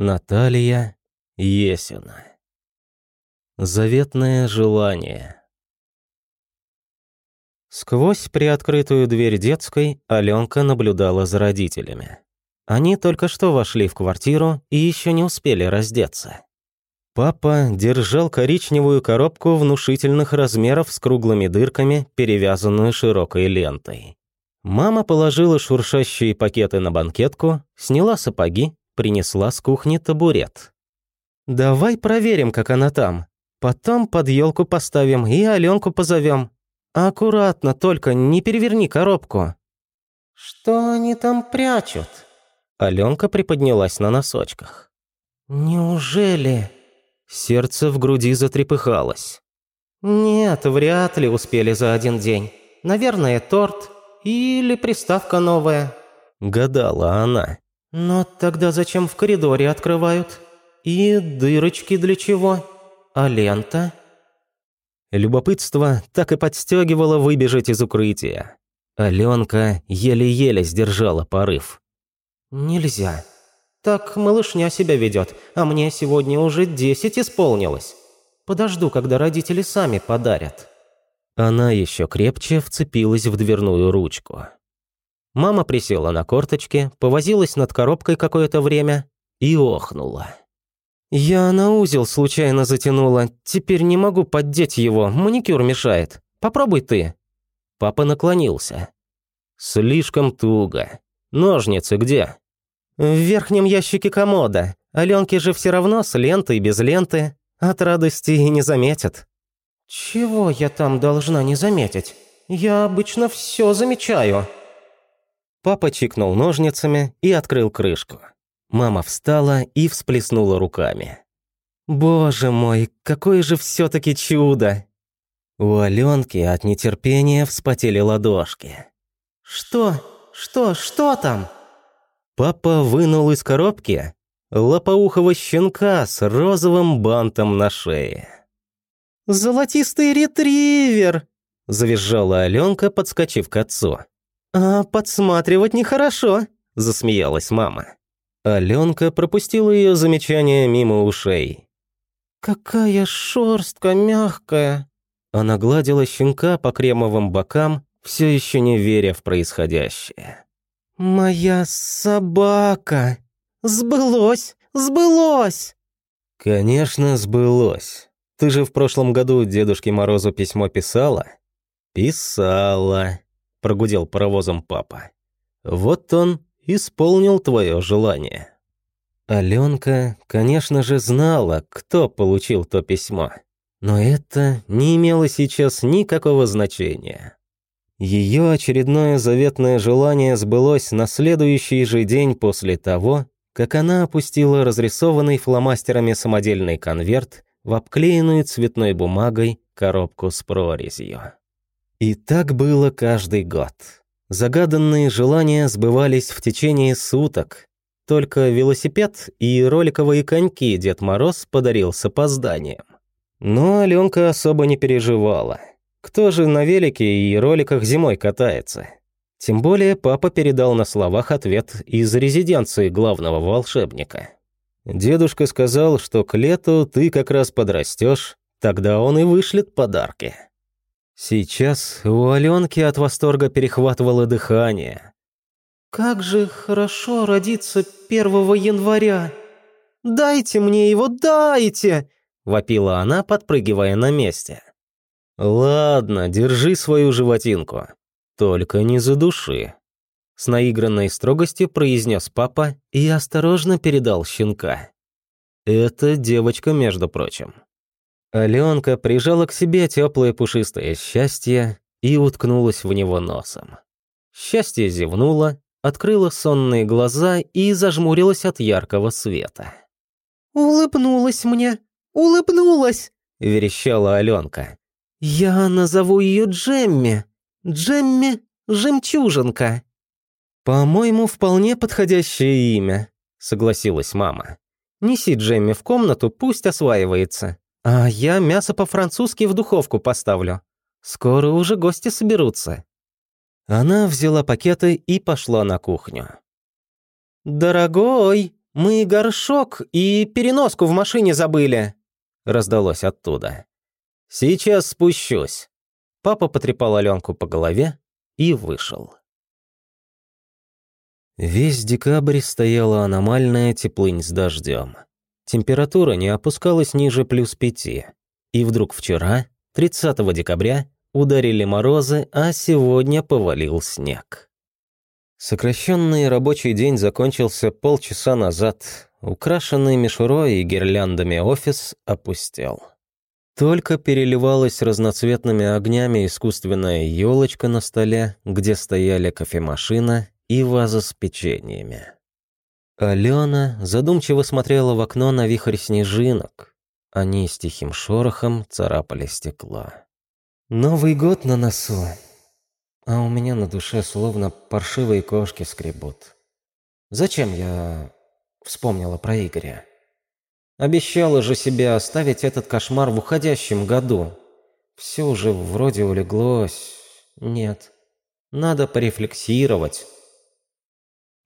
Наталья Есина. Заветное желание. Сквозь приоткрытую дверь детской Аленка наблюдала за родителями. Они только что вошли в квартиру и еще не успели раздеться. Папа держал коричневую коробку внушительных размеров с круглыми дырками, перевязанную широкой лентой. Мама положила шуршащие пакеты на банкетку, сняла сапоги, принесла с кухни табурет. «Давай проверим, как она там. Потом под елку поставим и Аленку позовем. Аккуратно, только не переверни коробку». «Что они там прячут?» Аленка приподнялась на носочках. «Неужели?» Сердце в груди затрепыхалось. «Нет, вряд ли успели за один день. Наверное, торт или приставка новая». Гадала она. «Но тогда зачем в коридоре открывают? И дырочки для чего? А лента?» Любопытство так и подстегивало выбежать из укрытия. Аленка еле-еле сдержала порыв. «Нельзя. Так малышня себя ведет, а мне сегодня уже десять исполнилось. Подожду, когда родители сами подарят». Она еще крепче вцепилась в дверную ручку. Мама присела на корточки, повозилась над коробкой какое-то время и охнула. «Я на узел случайно затянула. Теперь не могу поддеть его, маникюр мешает. Попробуй ты». Папа наклонился. «Слишком туго. Ножницы где?» «В верхнем ящике комода. Аленке же все равно с лентой, без ленты. От радости и не заметят». «Чего я там должна не заметить? Я обычно все замечаю». Папа чикнул ножницами и открыл крышку. Мама встала и всплеснула руками. «Боже мой, какое же все таки чудо!» У Аленки от нетерпения вспотели ладошки. «Что? Что? Что там?» Папа вынул из коробки лопоухого щенка с розовым бантом на шее. «Золотистый ретривер!» – завизжала Аленка, подскочив к отцу. «А подсматривать нехорошо», – засмеялась мама. Аленка пропустила ее замечание мимо ушей. «Какая шерстка мягкая!» Она гладила щенка по кремовым бокам, все еще не веря в происходящее. «Моя собака! Сбылось! Сбылось!» «Конечно, сбылось. Ты же в прошлом году Дедушке Морозу письмо писала?» «Писала», — прогудел паровозом папа. «Вот он исполнил твое желание». Аленка, конечно же, знала, кто получил то письмо. Но это не имело сейчас никакого значения. Ее очередное заветное желание сбылось на следующий же день после того, как она опустила разрисованный фломастерами самодельный конверт в обклеенную цветной бумагой коробку с прорезью. И так было каждый год. Загаданные желания сбывались в течение суток. Только велосипед и роликовые коньки Дед Мороз подарил с опозданием. Но Аленка особо не переживала. Кто же на велике и роликах зимой катается? Тем более папа передал на словах ответ из резиденции главного волшебника. Дедушка сказал, что к лету ты как раз подрастешь, тогда он и вышлет подарки. Сейчас у Аленки от восторга перехватывало дыхание. «Как же хорошо родиться 1 января! Дайте мне его, дайте!» – вопила она, подпрыгивая на месте. «Ладно, держи свою животинку. Только не задуши». С наигранной строгостью произнес папа и осторожно передал щенка. «Это девочка, между прочим». Аленка прижала к себе теплое пушистое счастье и уткнулась в него носом. Счастье зевнуло, открыла сонные глаза и зажмурилась от яркого света. «Улыбнулась мне! Улыбнулась!» – верещала Аленка. «Я назову ее Джемми. Джемми – жемчужинка». «По-моему, вполне подходящее имя», – согласилась мама. «Неси Джемми в комнату, пусть осваивается. А я мясо по-французски в духовку поставлю. Скоро уже гости соберутся». Она взяла пакеты и пошла на кухню. «Дорогой, мы горшок и переноску в машине забыли», — раздалось оттуда. «Сейчас спущусь». Папа потрепал Аленку по голове и вышел. Весь декабрь стояла аномальная теплынь с дождем. Температура не опускалась ниже плюс пяти. И вдруг вчера, 30 декабря, ударили морозы, а сегодня повалил снег. Сокращенный рабочий день закончился полчаса назад. Украшенный мишурой и гирляндами офис опустел. Только переливалась разноцветными огнями искусственная елочка на столе, где стояли кофемашина и ваза с печеньями. Алена задумчиво смотрела в окно на вихрь снежинок. Они с тихим шорохом царапали стекло. «Новый год на носу, а у меня на душе словно паршивые кошки скребут. Зачем я вспомнила про Игоря?» Обещала же себе оставить этот кошмар в уходящем году. Все уже вроде улеглось. Нет. Надо порефлексировать.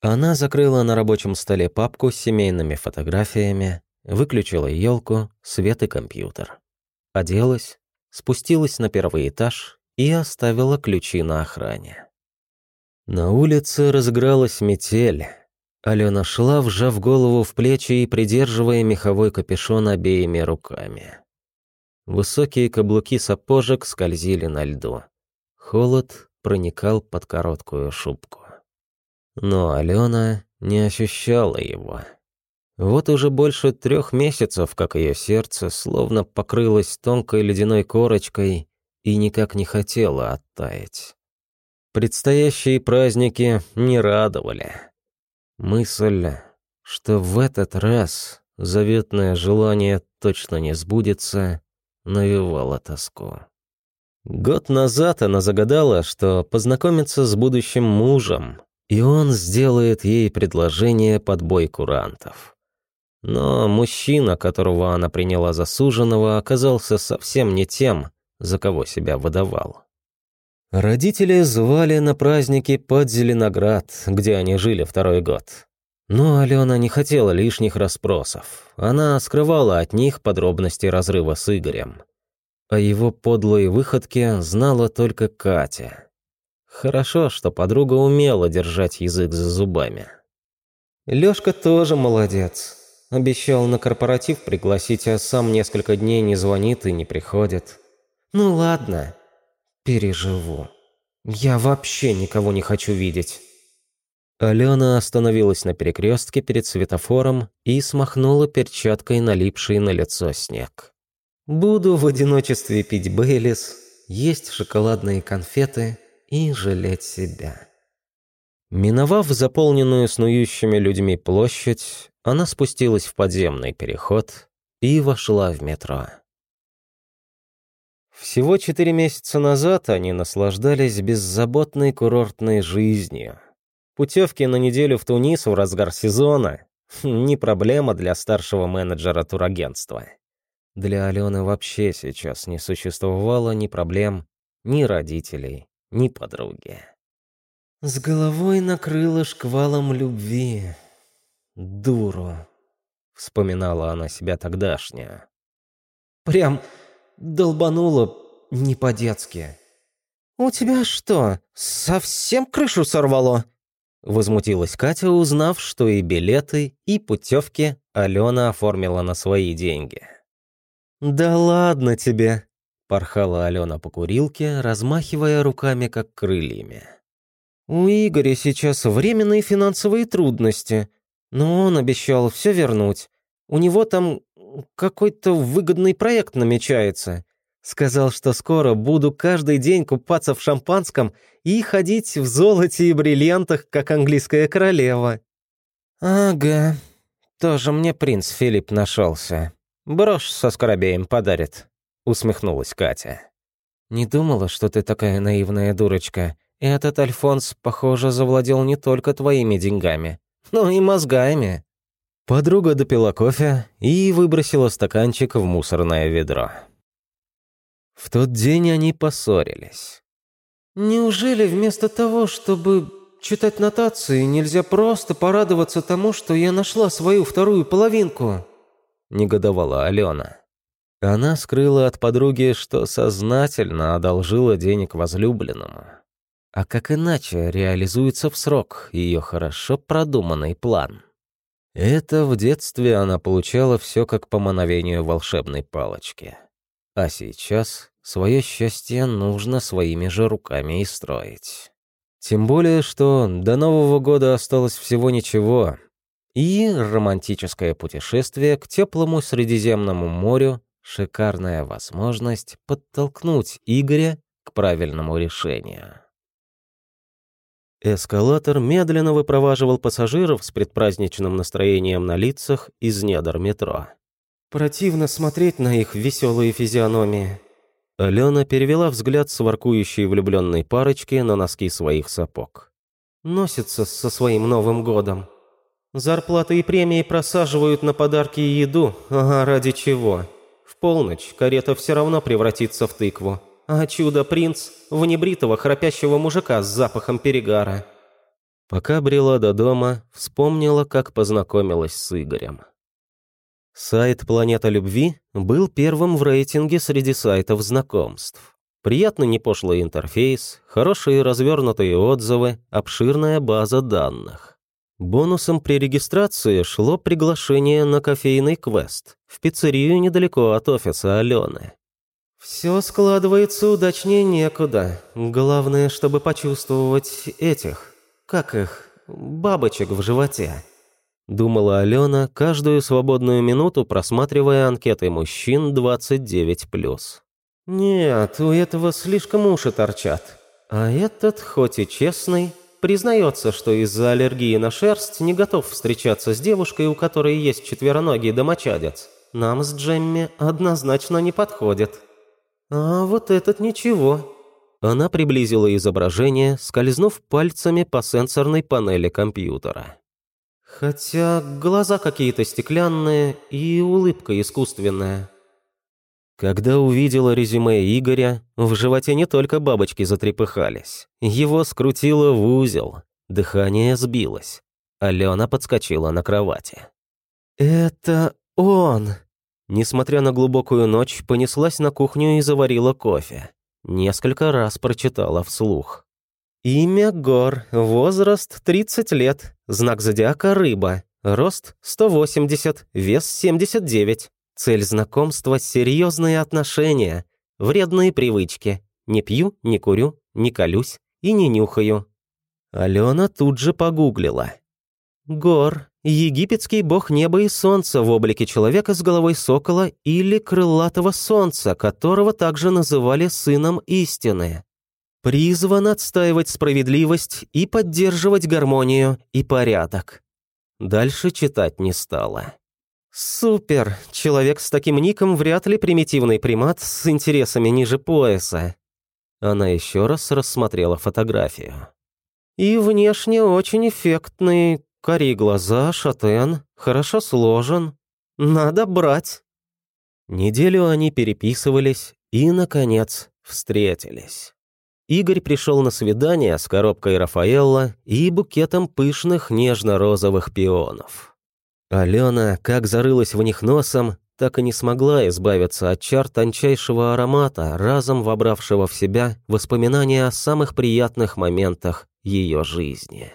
Она закрыла на рабочем столе папку с семейными фотографиями, выключила елку, свет и компьютер. Оделась, спустилась на первый этаж и оставила ключи на охране. На улице разыгралась метель. Алена шла, вжав голову в плечи и придерживая меховой капюшон обеими руками. Высокие каблуки сапожек скользили на льду. Холод проникал под короткую шубку. Но Алена не ощущала его. Вот уже больше трех месяцев, как ее сердце словно покрылось тонкой ледяной корочкой и никак не хотело оттаять. Предстоящие праздники не радовали. Мысль, что в этот раз заветное желание точно не сбудется, навевала тоску. Год назад она загадала, что познакомится с будущим мужем, и он сделает ей предложение под бой курантов. Но мужчина, которого она приняла за суженого, оказался совсем не тем, за кого себя выдавал. Родители звали на праздники под Зеленоград, где они жили второй год. Но Алена не хотела лишних расспросов. Она скрывала от них подробности разрыва с Игорем. О его подлой выходке знала только Катя. Хорошо, что подруга умела держать язык за зубами. Лёшка тоже молодец. Обещал на корпоратив пригласить, а сам несколько дней не звонит и не приходит. Ну ладно, Переживу. Я вообще никого не хочу видеть. Алена остановилась на перекрестке перед светофором и смахнула перчаткой налипший на лицо снег. «Буду в одиночестве пить Бейлис, есть шоколадные конфеты и жалеть себя». Миновав заполненную снующими людьми площадь, она спустилась в подземный переход и вошла в метро. Всего четыре месяца назад они наслаждались беззаботной курортной жизнью. Путевки на неделю в Тунис в разгар сезона — не проблема для старшего менеджера турагентства. Для Алены вообще сейчас не существовало ни проблем, ни родителей, ни подруги. С головой накрыло шквалом любви. Дуру, вспоминала она себя тогдашнюю. Прям долбануло не по-детски. «У тебя что, совсем крышу сорвало?» Возмутилась Катя, узнав, что и билеты, и путевки Алена оформила на свои деньги. «Да ладно тебе!» — порхала Алена по курилке, размахивая руками, как крыльями. «У Игоря сейчас временные финансовые трудности, но он обещал все вернуть. У него там какой-то выгодный проект намечается. Сказал, что скоро буду каждый день купаться в шампанском и ходить в золоте и бриллиантах, как английская королева. Ага, тоже мне принц Филипп нашелся. Брошь со скоробеем подарит, усмехнулась Катя. Не думала, что ты такая наивная дурочка. Этот Альфонс, похоже, завладел не только твоими деньгами, но и мозгами. Подруга допила кофе и выбросила стаканчик в мусорное ведро. В тот день они поссорились. «Неужели вместо того, чтобы читать нотации нельзя просто порадоваться тому, что я нашла свою вторую половинку?» Негодовала Алена. Она скрыла от подруги, что сознательно одолжила денег возлюбленному. А как иначе реализуется в срок ее хорошо продуманный план? Это в детстве она получала все как по мановению волшебной палочки. А сейчас свое счастье нужно своими же руками и строить. Тем более, что до Нового года осталось всего ничего, и романтическое путешествие к теплому Средиземному морю Шикарная возможность подтолкнуть Игоря к правильному решению. Эскалатор медленно выпроваживал пассажиров с предпраздничным настроением на лицах из недр метро. «Противно смотреть на их веселые физиономии». Алена перевела взгляд с воркующей влюбленной парочки на носки своих сапог. «Носится со своим Новым годом. Зарплаты и премии просаживают на подарки и еду, ага, ради чего?» Полночь карета все равно превратится в тыкву, а чудо-принц – в небритого храпящего мужика с запахом перегара. Пока брела до дома, вспомнила, как познакомилась с Игорем. Сайт «Планета любви» был первым в рейтинге среди сайтов знакомств. Приятный непошлый интерфейс, хорошие развернутые отзывы, обширная база данных. Бонусом при регистрации шло приглашение на кофейный квест в пиццерию недалеко от офиса Алены. «Все складывается удачнее некуда. Главное, чтобы почувствовать этих, как их, бабочек в животе». Думала Алена, каждую свободную минуту просматривая анкеты мужчин 29+. «Нет, у этого слишком уши торчат. А этот, хоть и честный, Признается, что из-за аллергии на шерсть не готов встречаться с девушкой, у которой есть четвероногий домочадец. Нам с Джемми однозначно не подходит. А вот этот ничего. Она приблизила изображение, скользнув пальцами по сенсорной панели компьютера. Хотя глаза какие-то стеклянные и улыбка искусственная. Когда увидела резюме Игоря, в животе не только бабочки затрепыхались. Его скрутило в узел. Дыхание сбилось. Алена подскочила на кровати. «Это он!» Несмотря на глубокую ночь, понеслась на кухню и заварила кофе. Несколько раз прочитала вслух. «Имя Гор, возраст 30 лет, знак зодиака Рыба, рост 180, вес 79, Цель знакомства – серьезные отношения, вредные привычки. Не пью, не курю, не колюсь и не нюхаю. Алена тут же погуглила. Гор – египетский бог неба и солнца в облике человека с головой сокола или крылатого солнца, которого также называли сыном истины. Призван отстаивать справедливость и поддерживать гармонию и порядок. Дальше читать не стала. «Супер! Человек с таким ником вряд ли примитивный примат с интересами ниже пояса». Она еще раз рассмотрела фотографию. «И внешне очень эффектный, кори глаза, шатен, хорошо сложен. Надо брать». Неделю они переписывались и, наконец, встретились. Игорь пришел на свидание с коробкой Рафаэлла и букетом пышных нежно-розовых пионов. Алена как зарылась в них носом, так и не смогла избавиться от чар тончайшего аромата, разом вобравшего в себя воспоминания о самых приятных моментах ее жизни.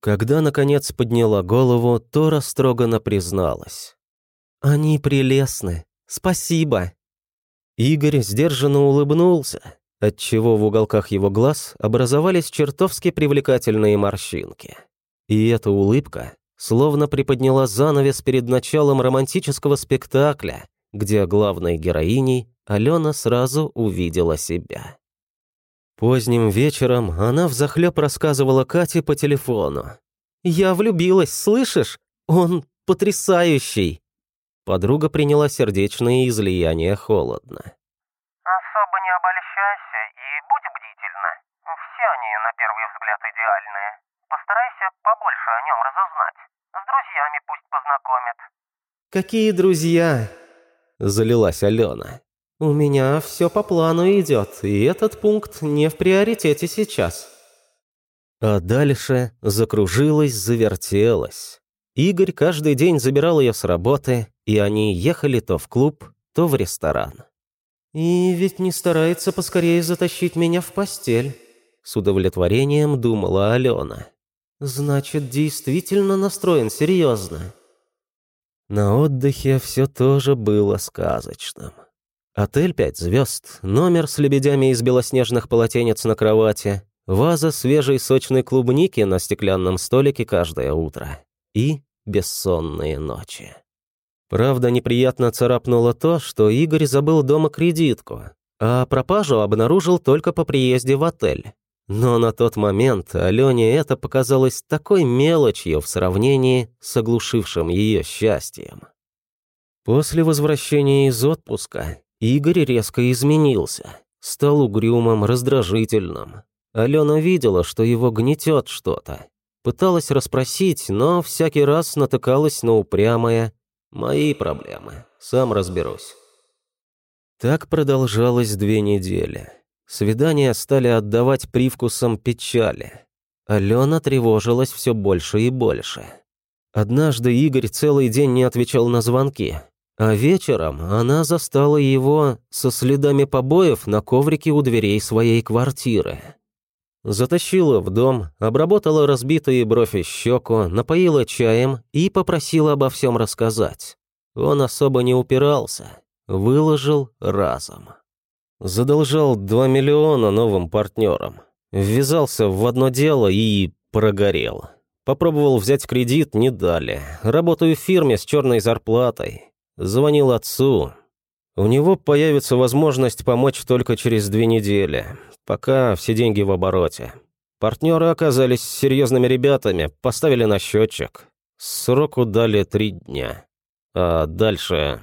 Когда, наконец, подняла голову, то растроганно призналась. «Они прелестны. Спасибо». Игорь сдержанно улыбнулся, отчего в уголках его глаз образовались чертовски привлекательные морщинки. И эта улыбка словно приподняла занавес перед началом романтического спектакля, где главной героиней Алена сразу увидела себя. Поздним вечером она взахлеб рассказывала Кате по телефону. «Я влюбилась, слышишь? Он потрясающий!» Подруга приняла сердечные излияния холодно. «Особо не обольщайся и будь бдительна. Все они, на первый взгляд, идеальные. Постарайся побольше о нем разузнать. С друзьями пусть познакомит». «Какие друзья?» – залилась Алена. «У меня все по плану идет, и этот пункт не в приоритете сейчас». А дальше закружилась, завертелась. Игорь каждый день забирал ее с работы, и они ехали то в клуб, то в ресторан. «И ведь не старается поскорее затащить меня в постель», — с удовлетворением думала Алена. «Значит, действительно настроен серьезно». На отдыхе все тоже было сказочным. Отель «Пять звезд», номер с лебедями из белоснежных полотенец на кровати, ваза свежей сочной клубники на стеклянном столике каждое утро и бессонные ночи. Правда, неприятно царапнуло то, что Игорь забыл дома кредитку, а пропажу обнаружил только по приезде в отель. Но на тот момент Алене это показалось такой мелочью в сравнении с оглушившим ее счастьем. После возвращения из отпуска Игорь резко изменился, стал угрюмым, раздражительным. Алена видела, что его гнетет что-то. Пыталась расспросить, но всякий раз натыкалась на упрямое «мои проблемы, сам разберусь». Так продолжалось две недели. Свидания стали отдавать привкусом печали. Алена тревожилась все больше и больше. Однажды Игорь целый день не отвечал на звонки, а вечером она застала его со следами побоев на коврике у дверей своей квартиры. Затащила в дом, обработала разбитые бровь и щеку, напоила чаем и попросила обо всем рассказать. Он особо не упирался, выложил разом. Задолжал 2 миллиона новым партнерам. Ввязался в одно дело и прогорел. Попробовал взять кредит, не дали. Работаю в фирме с черной зарплатой. Звонил отцу. У него появится возможность помочь только через две недели, пока все деньги в обороте. Партнеры оказались серьезными ребятами, поставили на счетчик. Сроку дали три дня. А дальше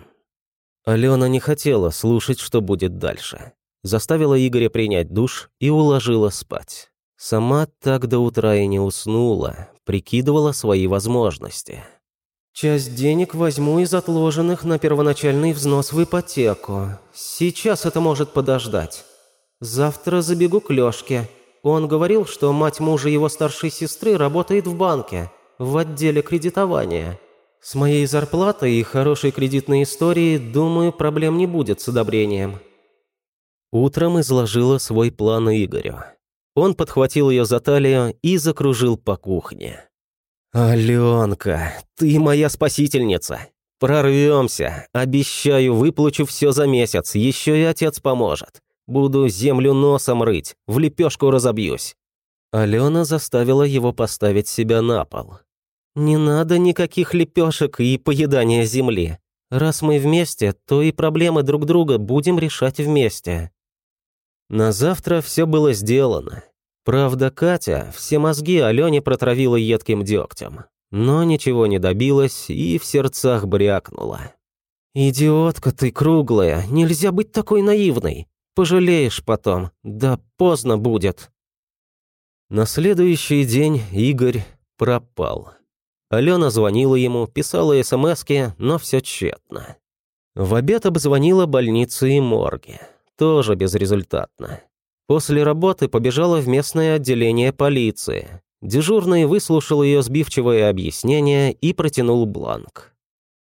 Алена не хотела слушать, что будет дальше. Заставила Игоря принять душ и уложила спать. Сама так до утра и не уснула, прикидывала свои возможности. «Часть денег возьму из отложенных на первоначальный взнос в ипотеку. Сейчас это может подождать. Завтра забегу к Лёшке. Он говорил, что мать мужа его старшей сестры работает в банке, в отделе кредитования. С моей зарплатой и хорошей кредитной историей, думаю, проблем не будет с одобрением. Утром изложила свой план Игорю. Он подхватил ее за талию и закружил по кухне. «Аленка, ты моя спасительница. Прорвемся. Обещаю, выплачу все за месяц. Еще и отец поможет. Буду землю носом рыть, в лепешку разобьюсь». Алена заставила его поставить себя на пол. «Не надо никаких лепешек и поедания земли. Раз мы вместе, то и проблемы друг друга будем решать вместе». На завтра все было сделано. Правда, Катя все мозги Алене протравила едким дегтем. Но ничего не добилась и в сердцах брякнула. «Идиотка ты круглая, нельзя быть такой наивной. Пожалеешь потом, да поздно будет». На следующий день Игорь пропал. Алена звонила ему, писала СМСки, но все тщетно. В обед обзвонила больницы и морги. Тоже безрезультатно. После работы побежала в местное отделение полиции. Дежурный выслушал ее сбивчивое объяснение и протянул бланк.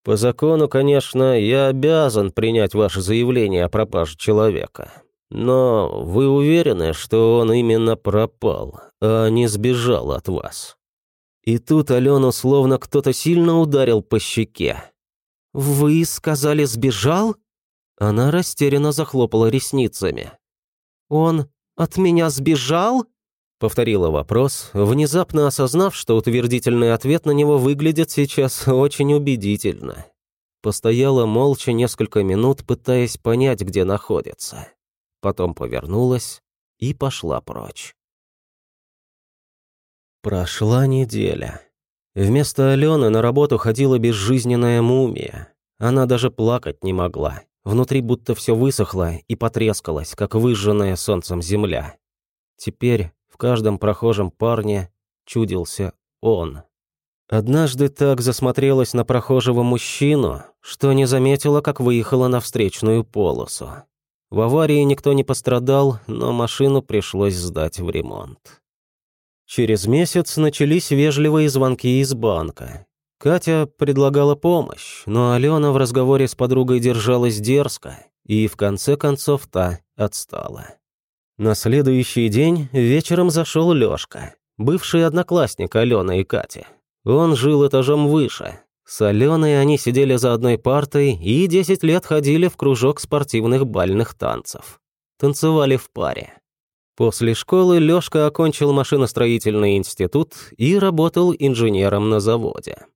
«По закону, конечно, я обязан принять ваше заявление о пропаже человека. Но вы уверены, что он именно пропал, а не сбежал от вас?» И тут Алену словно кто-то сильно ударил по щеке. «Вы сказали, сбежал?» Она растерянно захлопала ресницами. «Он от меня сбежал?» Повторила вопрос, внезапно осознав, что утвердительный ответ на него выглядит сейчас очень убедительно. Постояла молча несколько минут, пытаясь понять, где находится. Потом повернулась и пошла прочь. Прошла неделя. Вместо Алены на работу ходила безжизненная мумия. Она даже плакать не могла. Внутри будто все высохло и потрескалось, как выжженная солнцем земля. Теперь в каждом прохожем парне чудился он. Однажды так засмотрелась на прохожего мужчину, что не заметила, как выехала на встречную полосу. В аварии никто не пострадал, но машину пришлось сдать в ремонт. Через месяц начались вежливые звонки из банка. Катя предлагала помощь, но Алена в разговоре с подругой держалась дерзко, и в конце концов та отстала. На следующий день вечером зашел Лёшка, бывший одноклассник Алены и Кати. Он жил этажом выше. С Аленой они сидели за одной партой и 10 лет ходили в кружок спортивных бальных танцев. Танцевали в паре. После школы Лёшка окончил машиностроительный институт и работал инженером на заводе.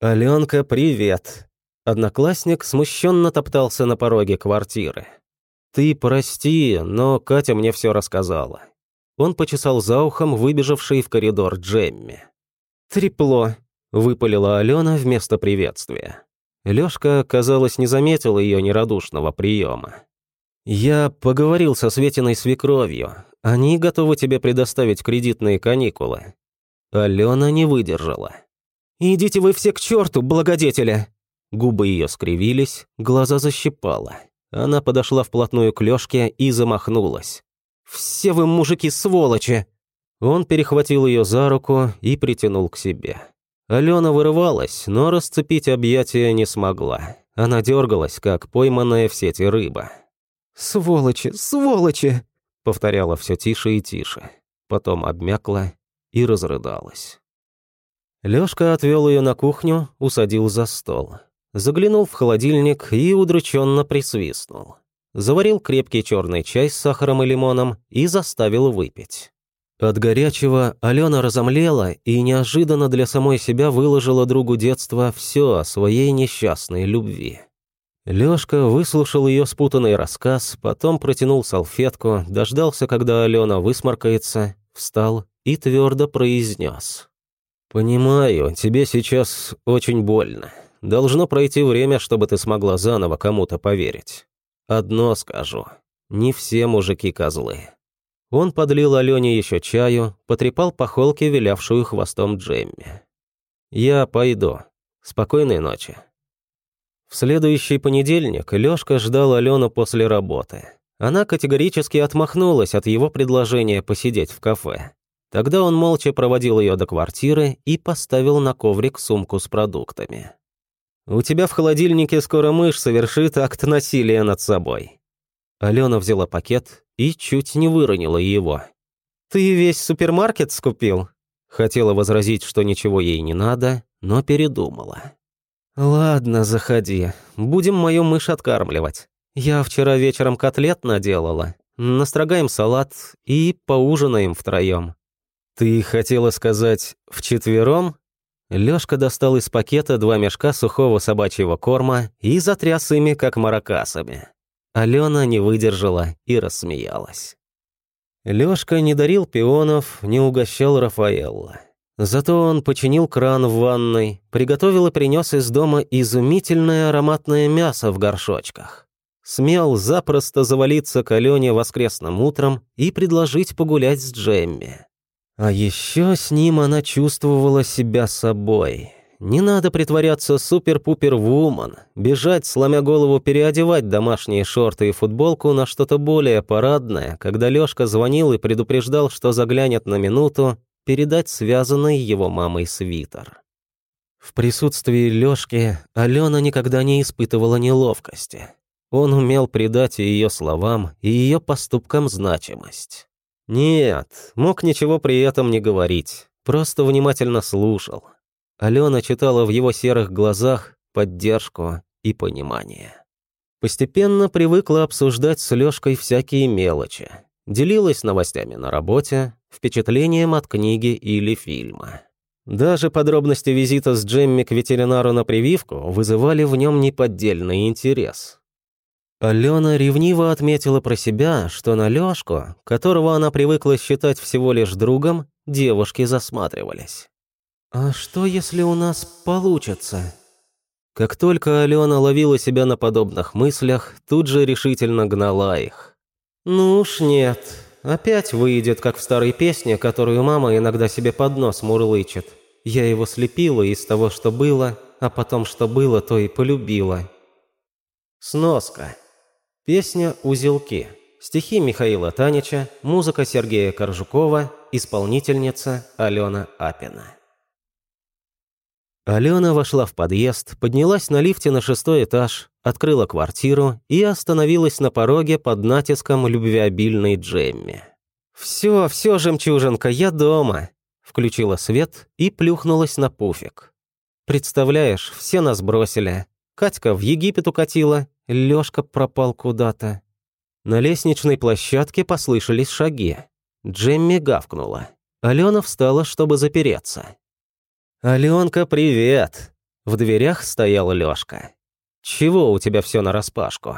«Аленка, привет!» Одноклассник смущенно топтался на пороге квартиры. «Ты прости, но Катя мне все рассказала». Он почесал за ухом выбежавший в коридор Джемми. «Трепло», — выпалила Алена вместо приветствия. Лёшка, казалось, не заметил ее нерадушного приема. «Я поговорил со Светиной свекровью. Они готовы тебе предоставить кредитные каникулы». Алена не выдержала. «Идите вы все к черту, благодетеля!» Губы ее скривились, глаза защипала. Она подошла вплотную к Лёшке и замахнулась. «Все вы, мужики, сволочи!» Он перехватил ее за руку и притянул к себе. Алена вырывалась, но расцепить объятия не смогла. Она дергалась, как пойманная в сети рыба. «Сволочи, сволочи!» — повторяла все тише и тише. Потом обмякла и разрыдалась. Лёшка отвел ее на кухню, усадил за стол заглянул в холодильник и удрученно присвистнул. Заварил крепкий черный чай с сахаром и лимоном и заставил выпить. От горячего Алена разомлела и неожиданно для самой себя выложила другу детства все о своей несчастной любви. Лёшка выслушал ее спутанный рассказ, потом протянул салфетку, дождался, когда Алена высморкается, встал и твердо произнес. «Понимаю, тебе сейчас очень больно. Должно пройти время, чтобы ты смогла заново кому-то поверить. Одно скажу. Не все мужики козлы. Он подлил Алене еще чаю, потрепал по холке, вилявшую хвостом Джемми. «Я пойду. Спокойной ночи». В следующий понедельник Лёшка ждал Алену после работы. Она категорически отмахнулась от его предложения посидеть в кафе. Тогда он молча проводил ее до квартиры и поставил на коврик сумку с продуктами. У тебя в холодильнике скоро мышь совершит акт насилия над собой». Алена взяла пакет и чуть не выронила его. «Ты весь супермаркет скупил?» Хотела возразить, что ничего ей не надо, но передумала. «Ладно, заходи. Будем мою мышь откармливать. Я вчера вечером котлет наделала. Настрогаем салат и поужинаем втроем». «Ты хотела сказать вчетвером?» Лёшка достал из пакета два мешка сухого собачьего корма и затряс ими, как маракасами. Алена не выдержала и рассмеялась. Лёшка не дарил пионов, не угощал Рафаэлла. Зато он починил кран в ванной, приготовил и принес из дома изумительное ароматное мясо в горшочках. Смел запросто завалиться к Алене воскресным утром и предложить погулять с Джемми. А еще с ним она чувствовала себя собой. Не надо притворяться супер-пупер-вуман, бежать, сломя голову, переодевать домашние шорты и футболку на что-то более парадное, когда Лёшка звонил и предупреждал, что заглянет на минуту, передать связанный его мамой свитер. В присутствии Лёшки Алена никогда не испытывала неловкости. Он умел придать ее словам и ее поступкам значимость. Нет, мог ничего при этом не говорить, просто внимательно слушал. Алена читала в его серых глазах поддержку и понимание. Постепенно привыкла обсуждать с Лёшкой всякие мелочи. Делилась новостями на работе, впечатлением от книги или фильма. Даже подробности визита с Джемми к ветеринару на прививку вызывали в нем неподдельный интерес. Алена ревниво отметила про себя, что на Лёшку, которого она привыкла считать всего лишь другом, девушки засматривались. «А что, если у нас получится?» Как только Алена ловила себя на подобных мыслях, тут же решительно гнала их. «Ну уж нет. Опять выйдет, как в старой песне, которую мама иногда себе под нос мурлычет. Я его слепила из того, что было, а потом, что было, то и полюбила». Сноска. Песня «Узелки». Стихи Михаила Танича, музыка Сергея Коржукова, исполнительница Алена Апина. Алена вошла в подъезд, поднялась на лифте на шестой этаж, открыла квартиру и остановилась на пороге под натиском любвеобильной Джемми. «Все, все, жемчужинка, я дома!» Включила свет и плюхнулась на пуфик. «Представляешь, все нас бросили. Катька в Египет укатила, Лёшка пропал куда-то. На лестничной площадке послышались шаги. Джемми гавкнула. Алена встала, чтобы запереться. «Аленка, привет!» В дверях стоял Лёшка. «Чего у тебя все нараспашку?»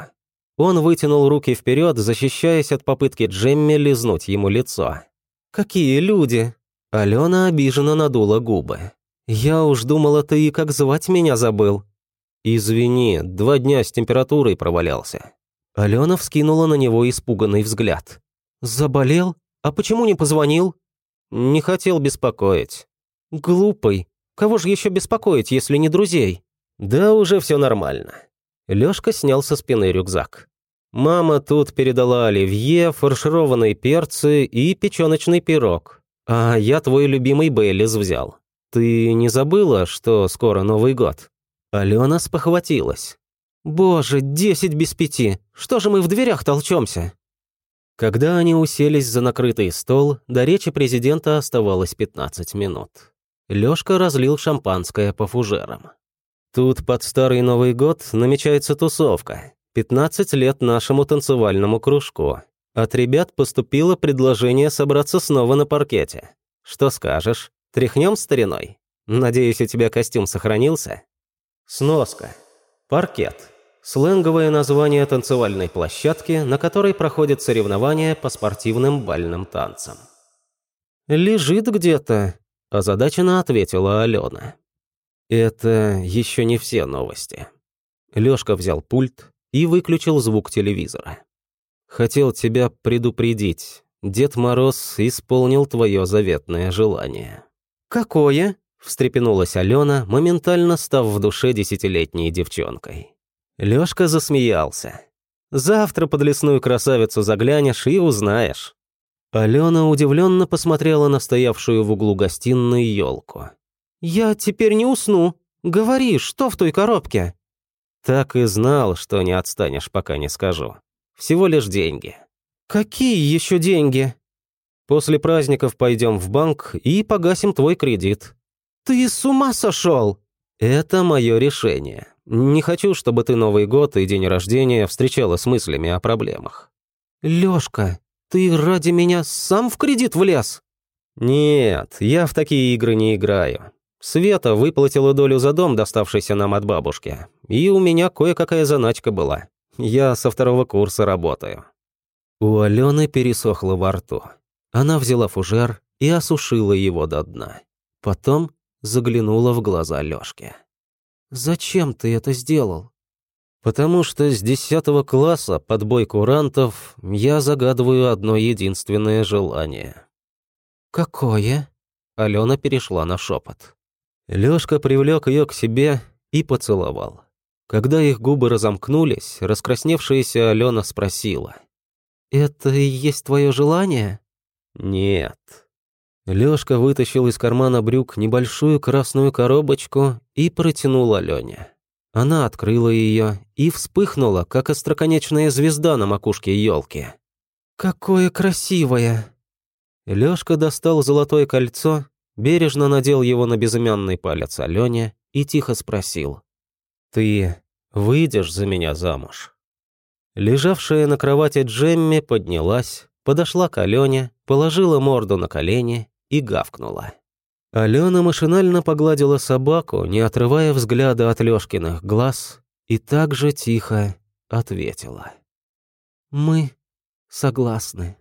Он вытянул руки вперед, защищаясь от попытки Джемми лизнуть ему лицо. «Какие люди!» Алена обиженно надула губы. «Я уж думала, ты и как звать меня забыл». «Извини, два дня с температурой провалялся». Алена вскинула на него испуганный взгляд. «Заболел? А почему не позвонил?» «Не хотел беспокоить». «Глупый. Кого же еще беспокоить, если не друзей?» «Да уже все нормально». Лёшка снял со спины рюкзак. «Мама тут передала оливье, фаршированные перцы и печёночный пирог. А я твой любимый Бейлис взял. Ты не забыла, что скоро Новый год?» Алена спохватилась. «Боже, десять без пяти! Что же мы в дверях толчемся?» Когда они уселись за накрытый стол, до речи президента оставалось 15 минут. Лёшка разлил шампанское по фужерам. «Тут под Старый Новый год намечается тусовка. 15 лет нашему танцевальному кружку. От ребят поступило предложение собраться снова на паркете. Что скажешь? Тряхнем стариной? Надеюсь, у тебя костюм сохранился?» Сноска. Паркет. Сленговое название танцевальной площадки, на которой проходят соревнования по спортивным бальным танцам. «Лежит где-то», – озадаченно ответила Алена. «Это еще не все новости». Лёшка взял пульт и выключил звук телевизора. «Хотел тебя предупредить. Дед Мороз исполнил твое заветное желание». «Какое?» – встрепенулась Алена, моментально став в душе десятилетней девчонкой. Лёшка засмеялся. «Завтра под лесную красавицу заглянешь и узнаешь». Алена удивленно посмотрела на стоявшую в углу гостиной елку. «Я теперь не усну. Говори, что в той коробке?» «Так и знал, что не отстанешь, пока не скажу. Всего лишь деньги». «Какие еще деньги?» «После праздников пойдем в банк и погасим твой кредит». «Ты с ума сошел?» «Это мое решение. Не хочу, чтобы ты Новый год и день рождения встречала с мыслями о проблемах». «Лёшка, ты ради меня сам в кредит влез?» «Нет, я в такие игры не играю. Света выплатила долю за дом, доставшийся нам от бабушки. И у меня кое-какая заначка была. Я со второго курса работаю». У Алены пересохло во рту. Она взяла фужер и осушила его до дна. Потом заглянула в глаза Лёшке. «Зачем ты это сделал?» «Потому что с десятого класса под бой курантов я загадываю одно единственное желание». «Какое?» Алена перешла на шепот. Лёшка привлек ее к себе и поцеловал. Когда их губы разомкнулись, раскрасневшаяся Алена спросила. «Это и есть твое желание?» «Нет», Лёшка вытащил из кармана брюк небольшую красную коробочку и протянул Алёне. Она открыла её и вспыхнула, как остроконечная звезда на макушке ёлки. «Какое красивое!» Лёшка достал золотое кольцо, бережно надел его на безымянный палец Алёне и тихо спросил. «Ты выйдешь за меня замуж?» Лежавшая на кровати Джемми поднялась, подошла к Алёне, положила морду на колени и гавкнула. Алена машинально погладила собаку, не отрывая взгляда от Лёшкиных глаз, и так же тихо ответила. «Мы согласны».